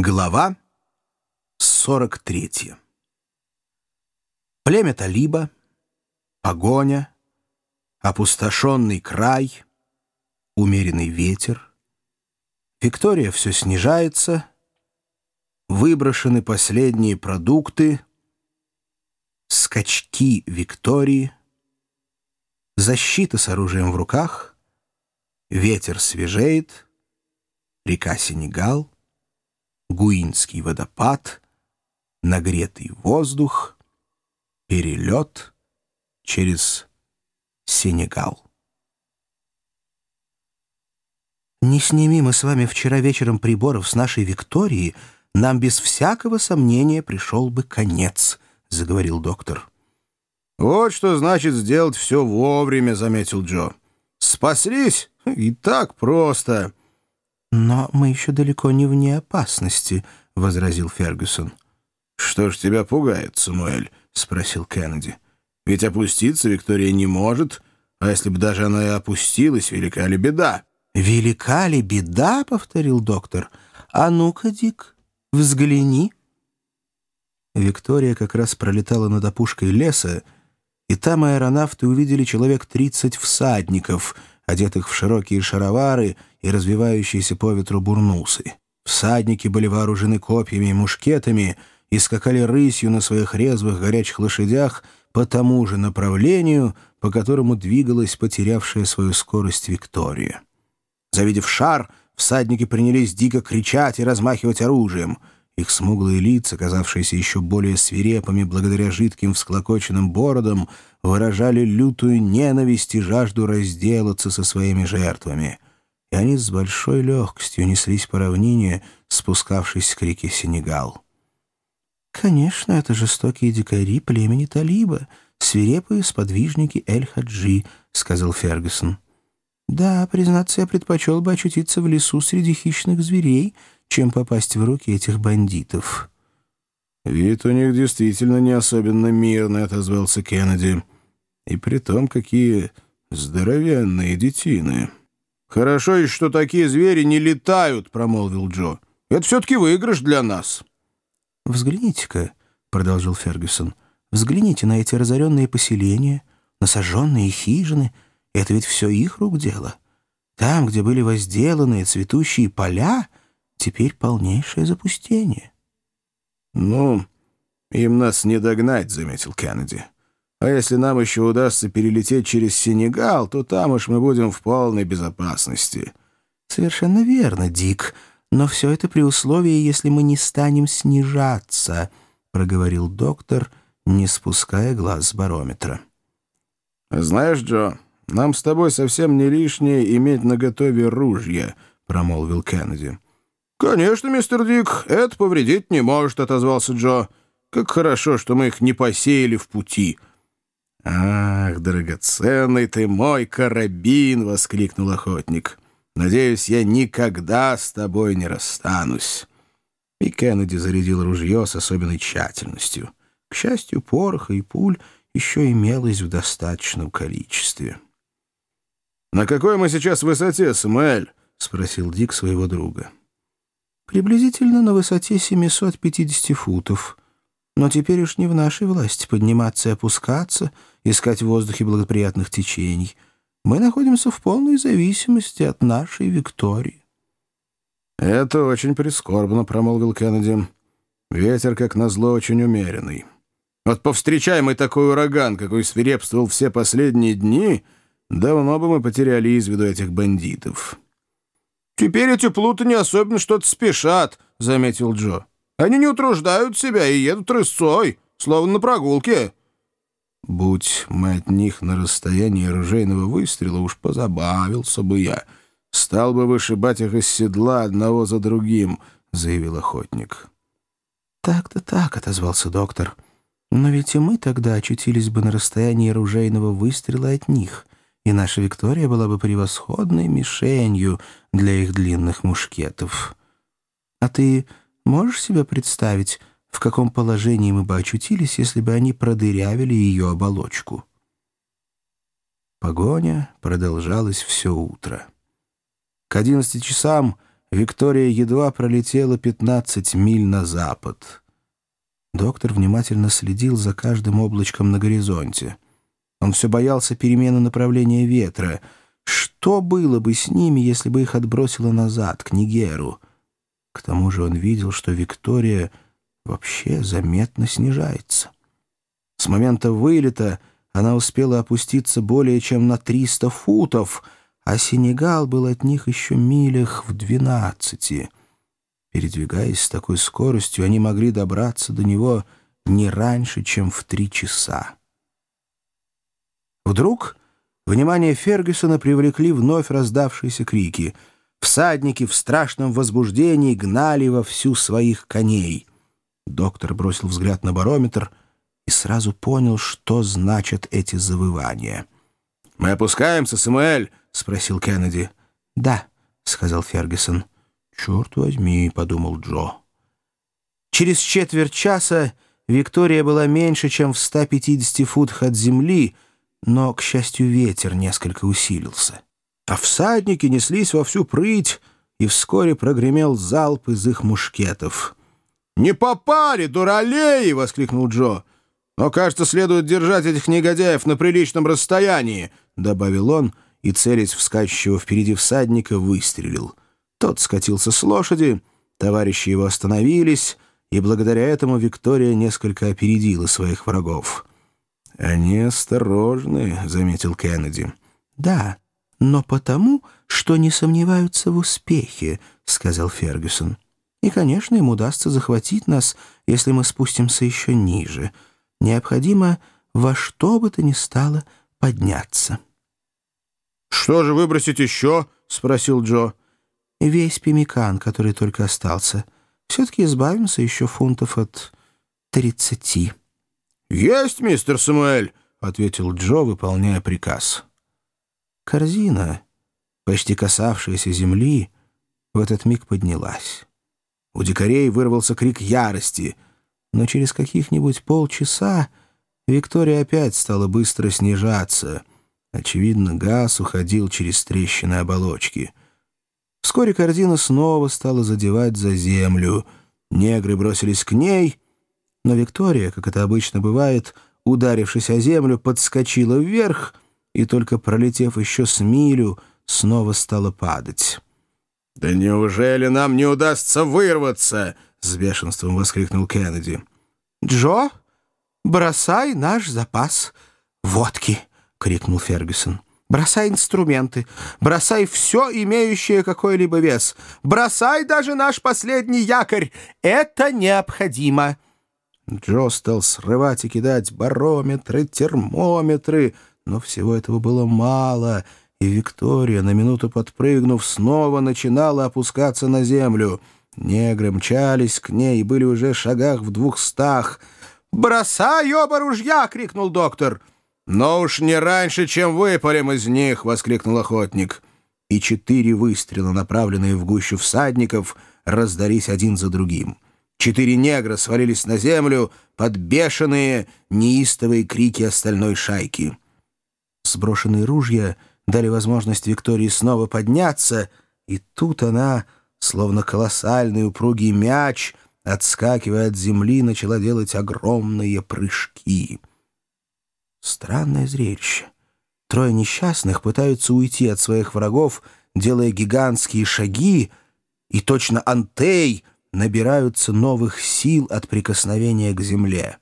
Глава 43 Племя Талиба, погоня, опустошенный край, умеренный ветер. Виктория все снижается, выброшены последние продукты, скачки Виктории, защита с оружием в руках, ветер свежеет, река Сенегал — Гуинский водопад, нагретый воздух, перелет через Сенегал. «Не сними мы с вами вчера вечером приборов с нашей Виктории, нам без всякого сомнения пришел бы конец», — заговорил доктор. «Вот что значит сделать все вовремя», — заметил Джо. «Спаслись? И так просто». «Но мы еще далеко не вне опасности», — возразил Фергюсон. «Что ж тебя пугает, Самуэль?» — спросил Кеннеди. «Ведь опуститься Виктория не может, а если бы даже она и опустилась, велика ли беда?» «Велика ли беда?» — повторил доктор. «А ну-ка, Дик, взгляни». Виктория как раз пролетала над опушкой леса, и там аэронавты увидели человек тридцать всадников — одетых в широкие шаровары и развивающиеся по ветру бурнусы. Всадники были вооружены копьями и мушкетами и скакали рысью на своих резвых горячих лошадях по тому же направлению, по которому двигалась потерявшая свою скорость Виктория. Завидев шар, всадники принялись дико кричать и размахивать оружием — их смуглые лица, казавшиеся еще более свирепыми благодаря жидким всклокоченным бородам, выражали лютую ненависть и жажду разделаться со своими жертвами. И они с большой легкостью неслись по равнине, спускавшись к реке Сенегал. «Конечно, это жестокие дикари племени Талиба, свирепые сподвижники Эль-Хаджи», — сказал Фергюсон. «Да, признаться, я предпочел бы очутиться в лесу среди хищных зверей», чем попасть в руки этих бандитов. «Вид у них действительно не особенно мирный», — отозвался Кеннеди. «И при том, какие здоровенные детины». «Хорошо и что такие звери не летают», — промолвил Джо. «Это все-таки выигрыш для нас». «Взгляните-ка», — продолжил Фергюсон, — «взгляните на эти разоренные поселения, на сожженные хижины. Это ведь все их рук дело. Там, где были возделанные цветущие поля, Теперь полнейшее запустение. «Ну, им нас не догнать», — заметил Кеннеди. «А если нам еще удастся перелететь через Сенегал, то там уж мы будем в полной безопасности». «Совершенно верно, Дик. Но все это при условии, если мы не станем снижаться», — проговорил доктор, не спуская глаз с барометра. «Знаешь, Джо, нам с тобой совсем не лишнее иметь наготове ружья», — промолвил Кеннеди. «Конечно, мистер Дик, это повредить не может», — отозвался Джо. «Как хорошо, что мы их не посеяли в пути». «Ах, драгоценный ты мой карабин!» — воскликнул охотник. «Надеюсь, я никогда с тобой не расстанусь». И Кеннеди зарядил ружье с особенной тщательностью. К счастью, пороха и пуль еще имелось в достаточном количестве. «На какой мы сейчас высоте, Самуэль?» — спросил Дик своего друга. Приблизительно на высоте 750 футов. Но теперь уж не в нашей власти подниматься и опускаться, искать в воздухе благоприятных течений. Мы находимся в полной зависимости от нашей Виктории. «Это очень прискорбно», — промолвил Кеннеди. «Ветер, как назло, очень умеренный. Вот повстречаем мы такой ураган, какой свирепствовал все последние дни, давно бы мы потеряли из виду этих бандитов». «Теперь эти плуты не особенно что-то спешат», — заметил Джо. «Они не утруждают себя и едут рысцой, словно на прогулке». «Будь мы от них на расстоянии оружейного выстрела, уж позабавился бы я. Стал бы вышибать их из седла одного за другим», — заявил охотник. «Так-то так», — отозвался доктор. «Но ведь и мы тогда очутились бы на расстоянии оружейного выстрела от них и наша Виктория была бы превосходной мишенью для их длинных мушкетов. А ты можешь себе представить, в каком положении мы бы очутились, если бы они продырявили ее оболочку?» Погоня продолжалась все утро. К одиннадцати часам Виктория едва пролетела 15 миль на запад. Доктор внимательно следил за каждым облачком на горизонте. Он все боялся перемены направления ветра. Что было бы с ними, если бы их отбросило назад, к Нигеру? К тому же он видел, что Виктория вообще заметно снижается. С момента вылета она успела опуститься более чем на 300 футов, а Сенегал был от них еще милях в 12. Передвигаясь с такой скоростью, они могли добраться до него не раньше, чем в три часа. Вдруг внимание Фергюсона привлекли вновь раздавшиеся крики. Всадники в страшном возбуждении гнали во всю своих коней. Доктор бросил взгляд на барометр и сразу понял, что значат эти завывания. «Мы опускаемся, Самуэль?» — спросил Кеннеди. «Да», — сказал Фергюсон. «Черт возьми», — подумал Джо. Через четверть часа Виктория была меньше, чем в 150 футах от земли, но, к счастью, ветер несколько усилился. А всадники неслись во всю прыть, и вскоре прогремел залп из их мушкетов. «Не попали, дуралеи!» — воскликнул Джо. «Но, кажется, следует держать этих негодяев на приличном расстоянии», — добавил он, и, целясь в скачущего впереди всадника, выстрелил. Тот скатился с лошади, товарищи его остановились, и благодаря этому Виктория несколько опередила своих врагов. «Они осторожны», — заметил Кеннеди. «Да, но потому, что не сомневаются в успехе», — сказал Фергюсон. «И, конечно, им удастся захватить нас, если мы спустимся еще ниже. Необходимо во что бы то ни стало подняться». «Что же выбросить еще?» — спросил Джо. «Весь пемикан, который только остался. Все-таки избавимся еще фунтов от тридцати». «Есть, мистер Самуэль!» — ответил Джо, выполняя приказ. Корзина, почти касавшаяся земли, в этот миг поднялась. У дикарей вырвался крик ярости, но через каких-нибудь полчаса Виктория опять стала быстро снижаться. Очевидно, газ уходил через трещины оболочки. Вскоре корзина снова стала задевать за землю. Негры бросились к ней — но Виктория, как это обычно бывает, ударившись о землю, подскочила вверх и, только пролетев еще с милю, снова стала падать. «Да неужели нам не удастся вырваться?» — с бешенством воскликнул Кеннеди. «Джо, бросай наш запас водки!» — крикнул Фергюсон. «Бросай инструменты, бросай все, имеющее какой-либо вес. Бросай даже наш последний якорь. Это необходимо!» Джо стал срывать и кидать барометры, термометры, но всего этого было мало, и Виктория, на минуту подпрыгнув, снова начинала опускаться на землю. Негры мчались к ней и были уже в шагах в двухстах. «Бросай оба ружья!» — крикнул доктор. «Но уж не раньше, чем выпалим из них!» — воскликнул охотник. И четыре выстрела, направленные в гущу всадников, раздались один за другим. Четыре негра свалились на землю под бешеные, неистовые крики остальной шайки. Сброшенные ружья дали возможность Виктории снова подняться, и тут она, словно колоссальный упругий мяч, отскакивая от земли, начала делать огромные прыжки. Странное зрелище. Трое несчастных пытаются уйти от своих врагов, делая гигантские шаги, и точно Антей — набираются новых сил от прикосновения к земле.